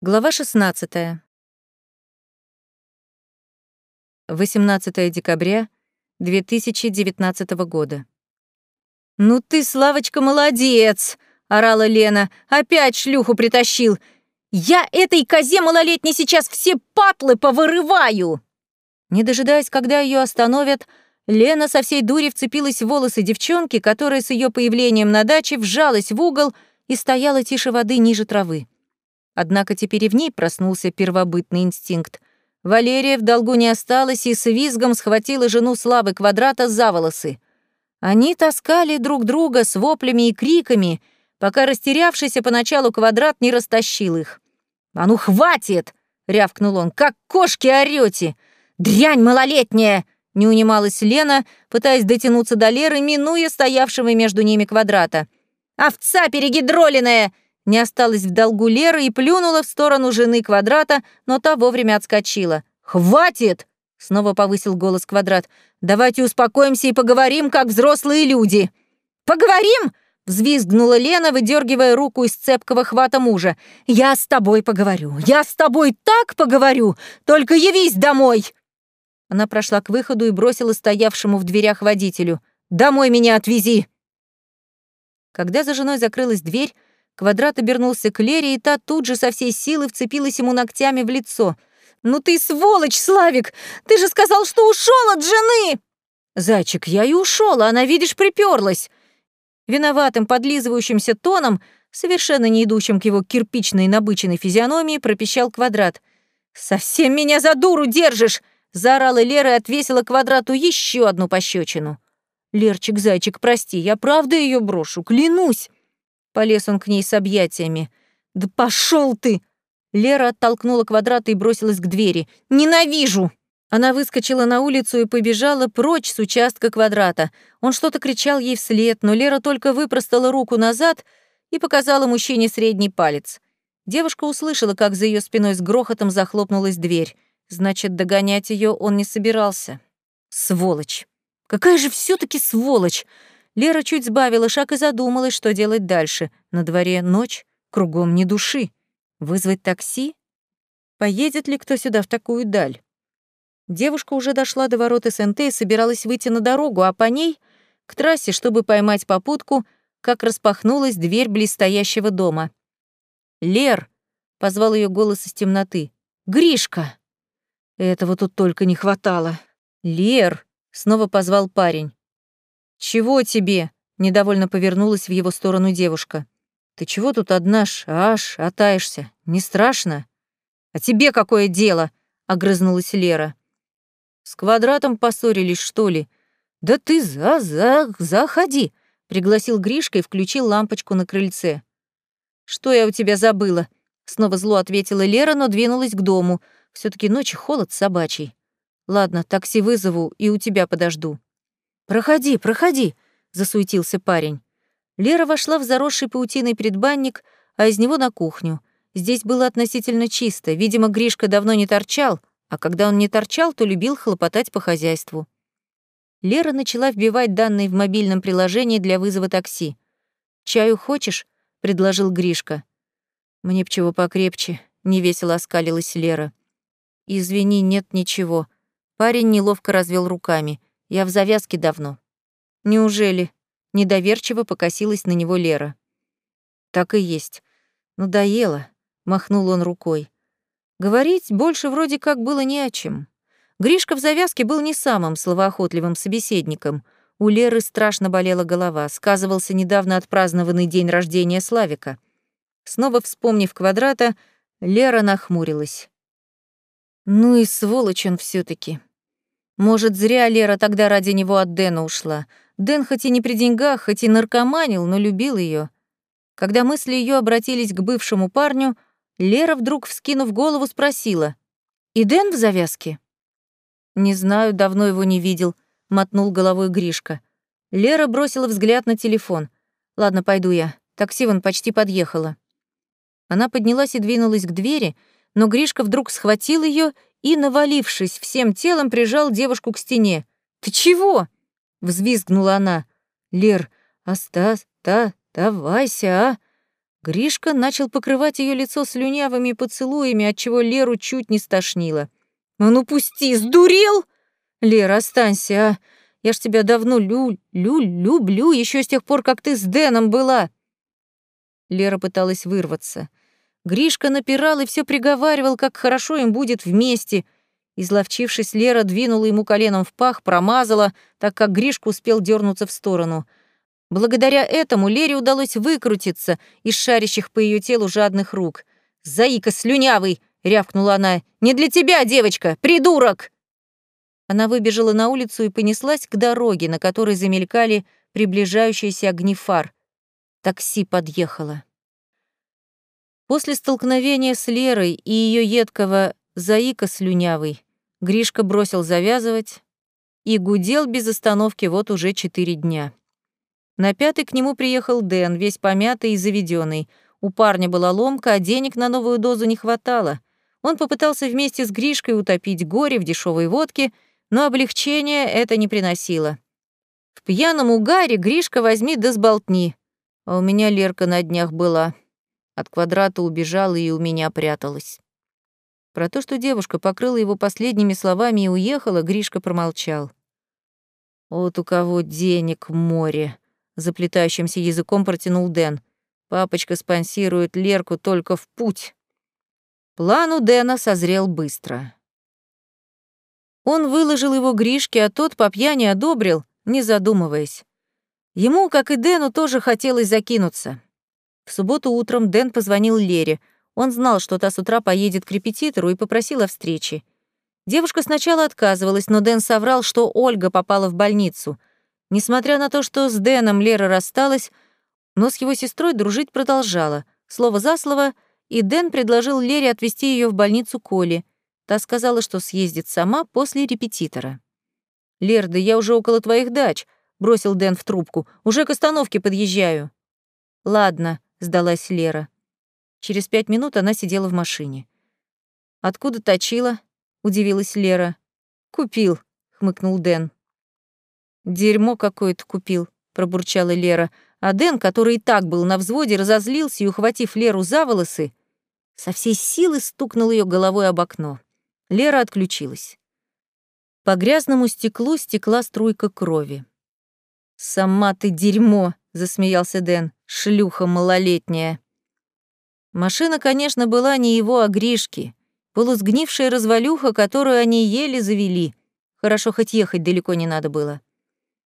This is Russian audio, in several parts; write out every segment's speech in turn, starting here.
Глава 16. 18 декабря 2019 года. «Ну ты, Славочка, молодец!» — орала Лена. «Опять шлюху притащил! Я этой козе малолетней сейчас все патлы повырываю!» Не дожидаясь, когда ее остановят, Лена со всей дури вцепилась в волосы девчонки, которая с ее появлением на даче вжалась в угол и стояла тише воды ниже травы. Однако теперь и в ней проснулся первобытный инстинкт. Валерия в долгу не осталась и с визгом схватила жену Славы Квадрата за волосы. Они таскали друг друга с воплями и криками, пока растерявшийся поначалу Квадрат не растащил их. «А ну, хватит!» — рявкнул он. «Как кошки орёте! Дрянь малолетняя!» — не унималась Лена, пытаясь дотянуться до Леры, минуя стоявшего между ними Квадрата. «Овца перегидроленная!» Не осталась в долгу Лера и плюнула в сторону жены Квадрата, но та вовремя отскочила. «Хватит!» — снова повысил голос Квадрат. «Давайте успокоимся и поговорим, как взрослые люди». «Поговорим?» — взвизгнула Лена, выдергивая руку из цепкого хвата мужа. «Я с тобой поговорю. Я с тобой так поговорю. Только явись домой!» Она прошла к выходу и бросила стоявшему в дверях водителю. «Домой меня отвези!» Когда за женой закрылась дверь, Квадрат обернулся к Лере, и та тут же со всей силы вцепилась ему ногтями в лицо. «Ну ты сволочь, Славик! Ты же сказал, что ушел от жены!» «Зайчик, я и ушел, а она, видишь, приперлась!» Виноватым, подлизывающимся тоном, совершенно не идущим к его кирпичной набыченной физиономии, пропищал Квадрат. «Совсем меня за дуру держишь!» — заорала Лера и отвесила Квадрату еще одну пощечину. «Лерчик, зайчик, прости, я правда ее брошу, клянусь!» Полез он к ней с объятиями. «Да пошел ты!» Лера оттолкнула квадрат и бросилась к двери. «Ненавижу!» Она выскочила на улицу и побежала прочь с участка квадрата. Он что-то кричал ей вслед, но Лера только выпростала руку назад и показала мужчине средний палец. Девушка услышала, как за ее спиной с грохотом захлопнулась дверь. Значит, догонять ее он не собирался. Сволочь! Какая же все таки сволочь! Лера чуть сбавила шаг и задумалась, что делать дальше. На дворе ночь, кругом ни души. Вызвать такси? Поедет ли кто сюда в такую даль? Девушка уже дошла до ворот СНТ и собиралась выйти на дорогу, а по ней — к трассе, чтобы поймать попутку, как распахнулась дверь близстоящего дома. «Лер!» — позвал ее голос из темноты. «Гришка!» Этого тут только не хватало. «Лер!» — снова позвал парень. «Чего тебе?» — недовольно повернулась в его сторону девушка. «Ты чего тут одна ж, аж, отаешься? Не страшно?» «А тебе какое дело?» — огрызнулась Лера. «С квадратом поссорились, что ли?» «Да ты за, за, заходи!» — пригласил Гришка и включил лампочку на крыльце. «Что я у тебя забыла?» — снова зло ответила Лера, но двинулась к дому. все таки ночи холод собачий. «Ладно, такси вызову и у тебя подожду». «Проходи, проходи!» — засуетился парень. Лера вошла в заросший паутиной предбанник, а из него на кухню. Здесь было относительно чисто. Видимо, Гришка давно не торчал, а когда он не торчал, то любил хлопотать по хозяйству. Лера начала вбивать данные в мобильном приложении для вызова такси. «Чаю хочешь?» — предложил Гришка. «Мне б чего покрепче», — невесело оскалилась Лера. «Извини, нет ничего». Парень неловко развел руками. Я в завязке давно. Неужели? Недоверчиво покосилась на него Лера. Так и есть. Надоело, махнул он рукой. Говорить больше вроде как было не о чем. Гришка в завязке был не самым словоохотливым собеседником. У Леры страшно болела голова, сказывался недавно отпразднованный день рождения Славика. Снова вспомнив квадрата, Лера нахмурилась. Ну и сволочь все таки может, зря Лера тогда ради него от Дэна ушла. Дэн хоть и не при деньгах, хоть и наркоманил, но любил ее. Когда мысли ее обратились к бывшему парню, Лера вдруг, вскинув голову, спросила. «И Дэн в завязке?» «Не знаю, давно его не видел», — мотнул головой Гришка. Лера бросила взгляд на телефон. «Ладно, пойду я. Такси вон почти подъехало». Она поднялась и двинулась к двери, но Гришка вдруг схватил ее и, навалившись всем телом, прижал девушку к стене. «Ты чего?» — взвизгнула она. «Лер, оста, та, давайся, а!» Гришка начал покрывать ее лицо слюнявыми поцелуями, отчего Леру чуть не стошнило. «А ну пусти, сдурел!» «Лера, останься, а! Я ж тебя давно лю лю люблю, еще с тех пор, как ты с Дэном была!» Лера пыталась вырваться. Гришка напирал и все приговаривал, как хорошо им будет вместе. Изловчившись, Лера двинула ему коленом в пах, промазала, так как Гришка успел дернуться в сторону. Благодаря этому Лере удалось выкрутиться из шарящих по ее телу жадных рук. «Заика слюнявый!» — рявкнула она. «Не для тебя, девочка! Придурок!» Она выбежала на улицу и понеслась к дороге, на которой замелькали приближающиеся огни фар. Такси подъехало. После столкновения с Лерой и ее едкого «заика слюнявый» Гришка бросил завязывать и гудел без остановки вот уже четыре дня. На пятый к нему приехал Дэн, весь помятый и заведенный. У парня была ломка, а денег на новую дозу не хватало. Он попытался вместе с Гришкой утопить горе в дешевой водке, но облегчения это не приносило. В пьяном угаре Гришка возьми да сболтни. А у меня Лерка на днях была. От квадрата убежала и у меня пряталась. Про то, что девушка покрыла его последними словами и уехала, Гришка промолчал. «Вот у кого денег море», заплетающимся языком протянул Дэн. Папочка спонсирует Лерку только в путь. План у Дэна созрел быстро. Он выложил его Гришке, а тот по пьяни одобрил, не задумываясь. Ему, как и Дэну, тоже хотелось закинуться. В субботу утром Дэн позвонил Лере. Он знал, что та с утра поедет к репетитору и попросил о встрече. Девушка сначала отказывалась, но Дэн соврал, что Ольга попала в больницу. Несмотря на то, что с Дэном Лера рассталась, но с его сестрой дружить продолжала, слово за слово, и Дэн предложил Лере отвезти ее в больницу Коли. Та сказала, что съездит сама после репетитора. «Лер, да я уже около твоих дач», — бросил Дэн в трубку. «Уже к остановке подъезжаю». «Ладно», — сдалась Лера. Через пять минут она сидела в машине. «Откуда точила?» — удивилась Лера. «Купил», — хмыкнул Дэн. «Дерьмо какое-то купил», — пробурчала Лера. А Дэн, который и так был на взводе, разозлился и, ухватив Леру за волосы, со всей силы стукнул ее головой об окно. Лера отключилась. По грязному стеклу стекла струйка крови. «Сама ты дерьмо!» — засмеялся Дэн. «Шлюха малолетняя!» Машина, конечно, была не его, а Гришки. Полусгнившая развалюха, которую они еле завели. Хорошо, хоть ехать далеко не надо было.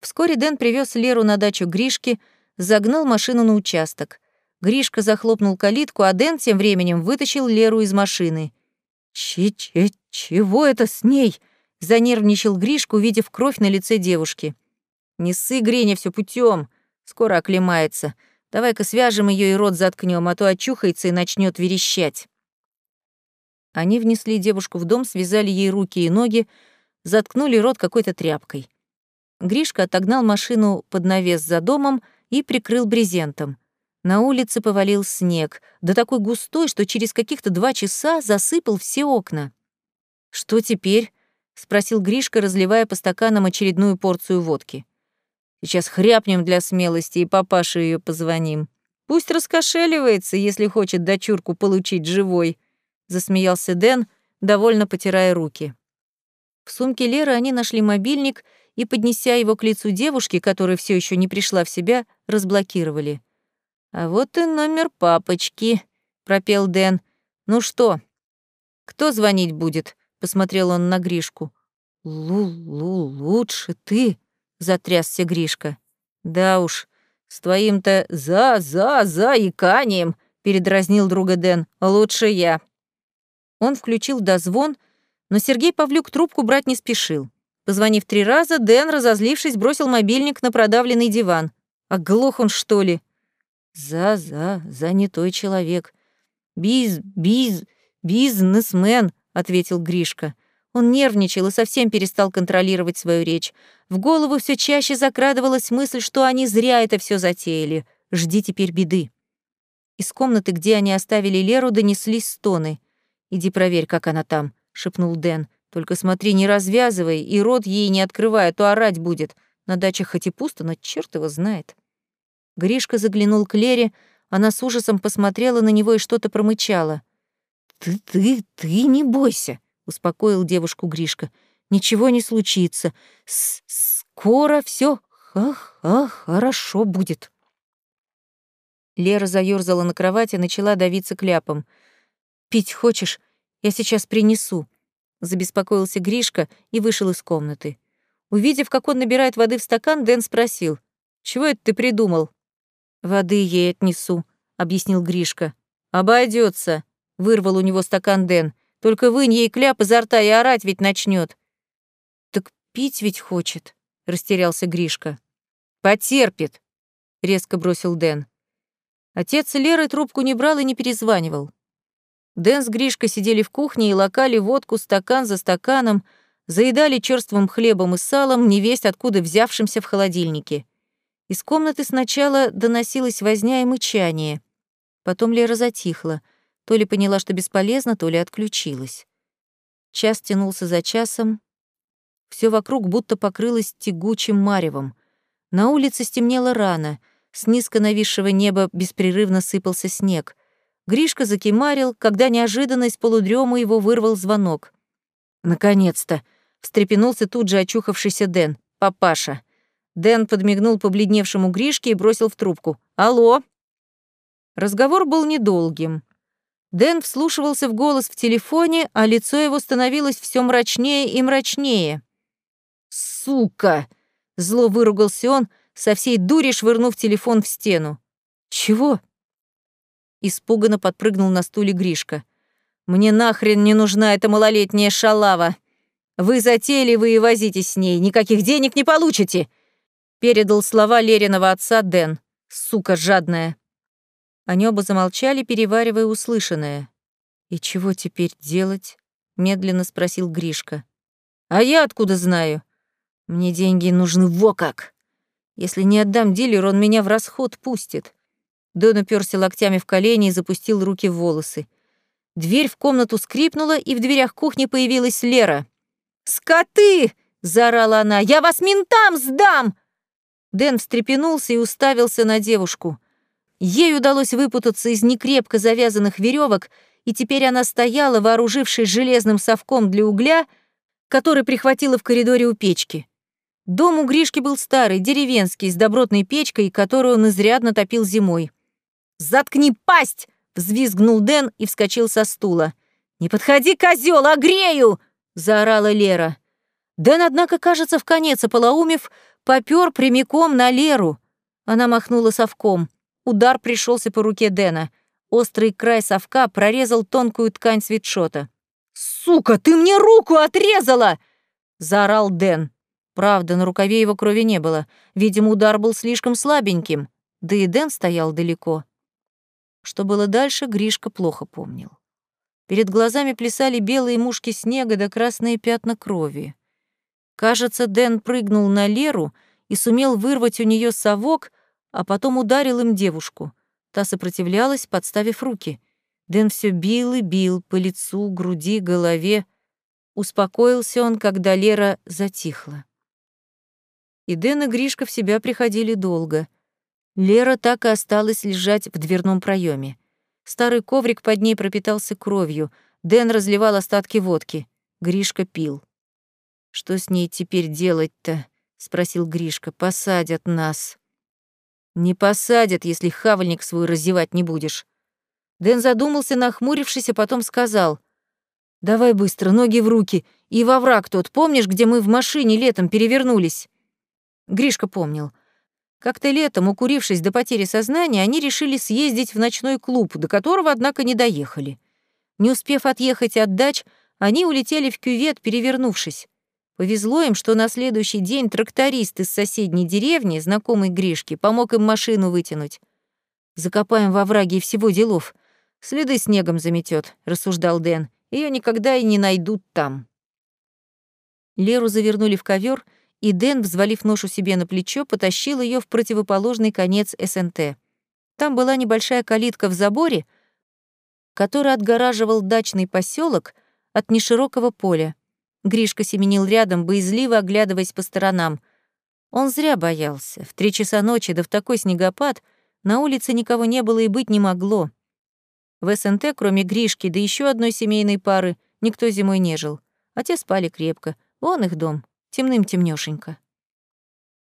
Вскоре Дэн привез Леру на дачу Гришки, загнал машину на участок. Гришка захлопнул калитку, а Дэн тем временем вытащил Леру из машины. «Че-че, чего это с ней?» — занервничал Гришка, увидев кровь на лице девушки. «Не ссы, Гриня, все путем. Скоро оклемается. Давай-ка свяжем ее и рот заткнем, а то очухается и начнет верещать». Они внесли девушку в дом, связали ей руки и ноги, заткнули рот какой-то тряпкой. Гришка отогнал машину под навес за домом и прикрыл брезентом. На улице повалил снег, да такой густой, что через каких-то два часа засыпал все окна. «Что теперь?» — спросил Гришка, разливая по стаканам очередную порцию водки. «Сейчас хряпнем для смелости и папаше ее позвоним. Пусть раскошеливается, если хочет дочурку получить живой», — засмеялся Дэн, довольно потирая руки. В сумке Леры они нашли мобильник — и, поднеся его к лицу девушки, которая все еще не пришла в себя, разблокировали. «А вот и номер папочки», — пропел Дэн. «Ну что, кто звонить будет?» — посмотрел он на Гришку. «Лу-лу, лучше ты», — затрясся Гришка. «Да уж, с твоим-то за-за-за иканием», — передразнил друга Дэн. «Лучше я». Он включил дозвон, но Сергей Павлюк трубку брать не спешил. Позвонив три раза, Дэн, разозлившись, бросил мобильник на продавленный диван. Оглох он, что ли? «За-за, занятой человек. Биз, биз, бизнесмен», — ответил Гришка. Он нервничал и совсем перестал контролировать свою речь. В голову все чаще закрадывалась мысль, что они зря это все затеяли. Жди теперь беды. Из комнаты, где они оставили Леру, донеслись стоны. «Иди проверь, как она там», — шепнул Дэн. Только смотри, не развязывай и рот ей не открывай, а то орать будет. На даче хоть и пусто, но черт его знает. Гришка заглянул к Лере, Она с ужасом посмотрела на него и что-то промычала. «Ты, ты, ты не бойся», — успокоил девушку Гришка. «Ничего не случится. С Скоро все ха-ха хорошо будет». Лера заёрзала на кровати, начала давиться кляпом. «Пить хочешь? Я сейчас принесу», — забеспокоился Гришка и вышел из комнаты. Увидев, как он набирает воды в стакан, Дэн спросил. «Чего это ты придумал?» «Воды ей отнесу», — объяснил Гришка. Обойдется, вырвал у него стакан Дэн. «Только вынь ей кляп изо рта и орать ведь начнет. «Так пить ведь хочет», — растерялся Гришка. «Потерпит», — резко бросил Дэн. Отец Леры трубку не брал и не перезванивал. Дэн с Гришкой сидели в кухне и лакали водку стакан за стаканом, заедали черствым хлебом и салом, невесть откуда взявшимся в холодильнике. Из комнаты сначала доносилась возня и мычание. Потом Лера затихла, то ли поняла, что бесполезно, то ли отключилась. Час тянулся за часом. Все вокруг будто покрылось тягучим маревом. На улице стемнело рано, с низко нависшего неба беспрерывно сыпался снег. Гришка закимарил, когда неожиданно из полудрема его вырвал звонок. «Наконец-то!» — встрепенулся тут же очухавшийся Дэн. «Папаша!» Дэн подмигнул побледневшему Гришке и бросил в трубку. «Алло!» Разговор был недолгим. Дэн вслушивался в голос в телефоне, а лицо его становилось все мрачнее и мрачнее. «Сука!» — зло выругался он, со всей дури швырнув телефон в стену. «Чего?» Испуганно подпрыгнул на стуле Гришка. «Мне нахрен не нужна эта малолетняя шалава. Вы затеяли, вы и возитесь с ней, никаких денег не получите!» Передал слова Лериного отца Дэн. «Сука жадная!» Они оба замолчали, переваривая услышанное. «И чего теперь делать?» — медленно спросил Гришка. «А я откуда знаю? Мне деньги нужны во как! Если не отдам дилеру, он меня в расход пустит. Дон уперся локтями в колени и запустил руки в волосы. Дверь в комнату скрипнула, и в дверях кухни появилась Лера. «Скоты!» — заорала она. «Я вас ментам сдам!» Дэн встрепенулся и уставился на девушку. Ей удалось выпутаться из некрепко завязанных веревок, и теперь она стояла, вооружившись железным совком для угля, который прихватила в коридоре у печки. Дом у Гришки был старый, деревенский, с добротной печкой, которую он изрядно топил зимой. «Заткни пасть!» — взвизгнул Дэн и вскочил со стула. «Не подходи, козел, огрею!» — заорала Лера. Дэн, однако, кажется, в конец ополоумев, попёр прямиком на Леру. Она махнула совком. Удар пришелся по руке Дэна. Острый край совка прорезал тонкую ткань свитшота. «Сука, ты мне руку отрезала!» — заорал Дэн. Правда, на рукаве его крови не было. Видимо, удар был слишком слабеньким. Да и Дэн стоял далеко. Что было дальше, Гришка плохо помнил. Перед глазами плясали белые мушки снега да красные пятна крови. Кажется, Дэн прыгнул на Леру и сумел вырвать у нее совок, а потом ударил им девушку. Та сопротивлялась, подставив руки. Дэн все бил и бил по лицу, груди, голове. Успокоился он, когда Лера затихла. И Дэн и Гришка в себя приходили долго — Лера так и осталась лежать в дверном проеме. Старый коврик под ней пропитался кровью. Дэн разливал остатки водки. Гришка пил. «Что с ней теперь делать-то?» — спросил Гришка. «Посадят нас». «Не посадят, если хавальник свой раздевать не будешь». Дэн задумался, нахмурившись, а потом сказал. «Давай быстро, ноги в руки. И во враг тот, помнишь, где мы в машине летом перевернулись?» Гришка помнил. Как-то летом, укурившись до потери сознания, они решили съездить в ночной клуб, до которого, однако, не доехали. Не успев отъехать от дач, они улетели в кювет, перевернувшись. Повезло им, что на следующий день тракторист из соседней деревни, знакомый Гришки, помог им машину вытянуть. «Закопаем во враге всего делов. Следы снегом заметет, рассуждал Дэн. Ее никогда и не найдут там». Леру завернули в ковер — и Дэн, взвалив ношу себе на плечо, потащил ее в противоположный конец СНТ. Там была небольшая калитка в заборе, который отгораживал дачный поселок от неширокого поля. Гришка семенил рядом, боязливо оглядываясь по сторонам. Он зря боялся. В три часа ночи, да в такой снегопад, На улице никого не было и быть не могло. В СНТ, кроме Гришки, да еще одной семейной пары, никто зимой не жил. А те спали крепко. Вон их дом, темным темнёшенько.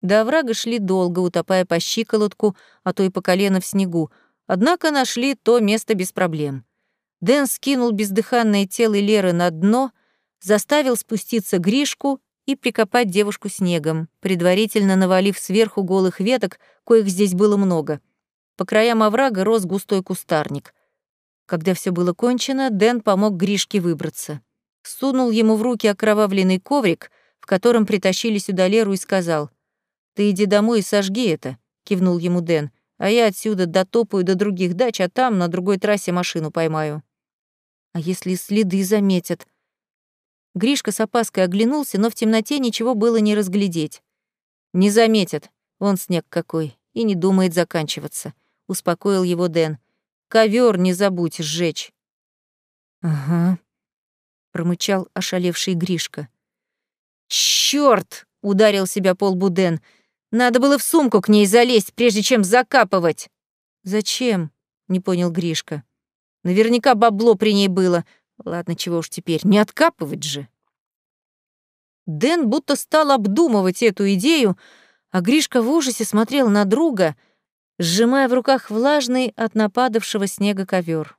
До оврага шли долго, утопая по щиколотку, а то и по колено в снегу, однако нашли то место без проблем. Дэн скинул бездыханное тело Леры на дно, заставил спуститься Гришку и прикопать девушку снегом, предварительно навалив сверху голых веток, коих здесь было много. По краям оврага рос густой кустарник. Когда все было кончено, Дэн помог Гришке выбраться. Сунул ему в руки окровавленный коврик, в котором притащили сюда Леру, и сказал, «Ты иди домой и сожги это», — кивнул ему Дэн, «а я отсюда дотопаю до других дач, а там на другой трассе машину поймаю». «А если следы заметят?» Гришка с опаской оглянулся, но в темноте ничего было не разглядеть. «Не заметят. Вон снег какой. И не думает заканчиваться», — успокоил его Дэн. «Ковер не забудь сжечь». «Ага», — промычал ошалевший Гришка. «Чёрт!» — ударил себя пол Буден. «Надо было в сумку к ней залезть, прежде чем закапывать». «Зачем?» — не понял Гришка. «Наверняка бабло при ней было. Ладно, чего уж теперь, не откапывать же. Дэн будто стал обдумывать эту идею, а Гришка в ужасе смотрел на друга, сжимая в руках влажный от нападавшего снега ковер.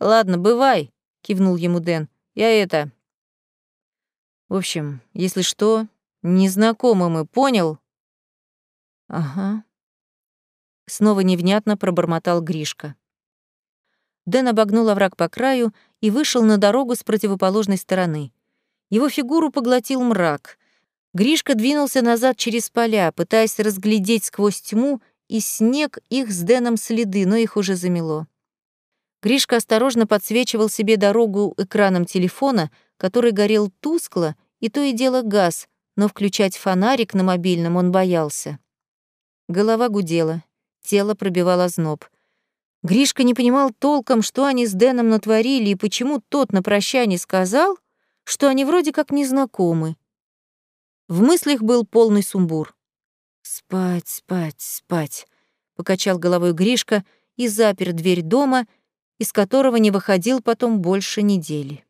«Ладно, бывай», — кивнул ему Дэн. «Я это...» «В общем, если что, незнакомы мы, понял?» «Ага». Снова невнятно пробормотал Гришка. Дэн обогнул овраг по краю и вышел на дорогу с противоположной стороны. Его фигуру поглотил мрак. Гришка двинулся назад через поля, пытаясь разглядеть сквозь тьму и снег их с Дэном следы, но их уже замело. Гришка осторожно подсвечивал себе дорогу экраном телефона, который горел тускло, и то и дело газ, но включать фонарик на мобильном он боялся. Голова гудела, тело пробивало зноб. Гришка не понимал толком, что они с Дэном натворили и почему тот на прощание сказал, что они вроде как незнакомы. В мыслях был полный сумбур. «Спать, спать, спать», — покачал головой Гришка и запер дверь дома, из которого не выходил потом больше недели.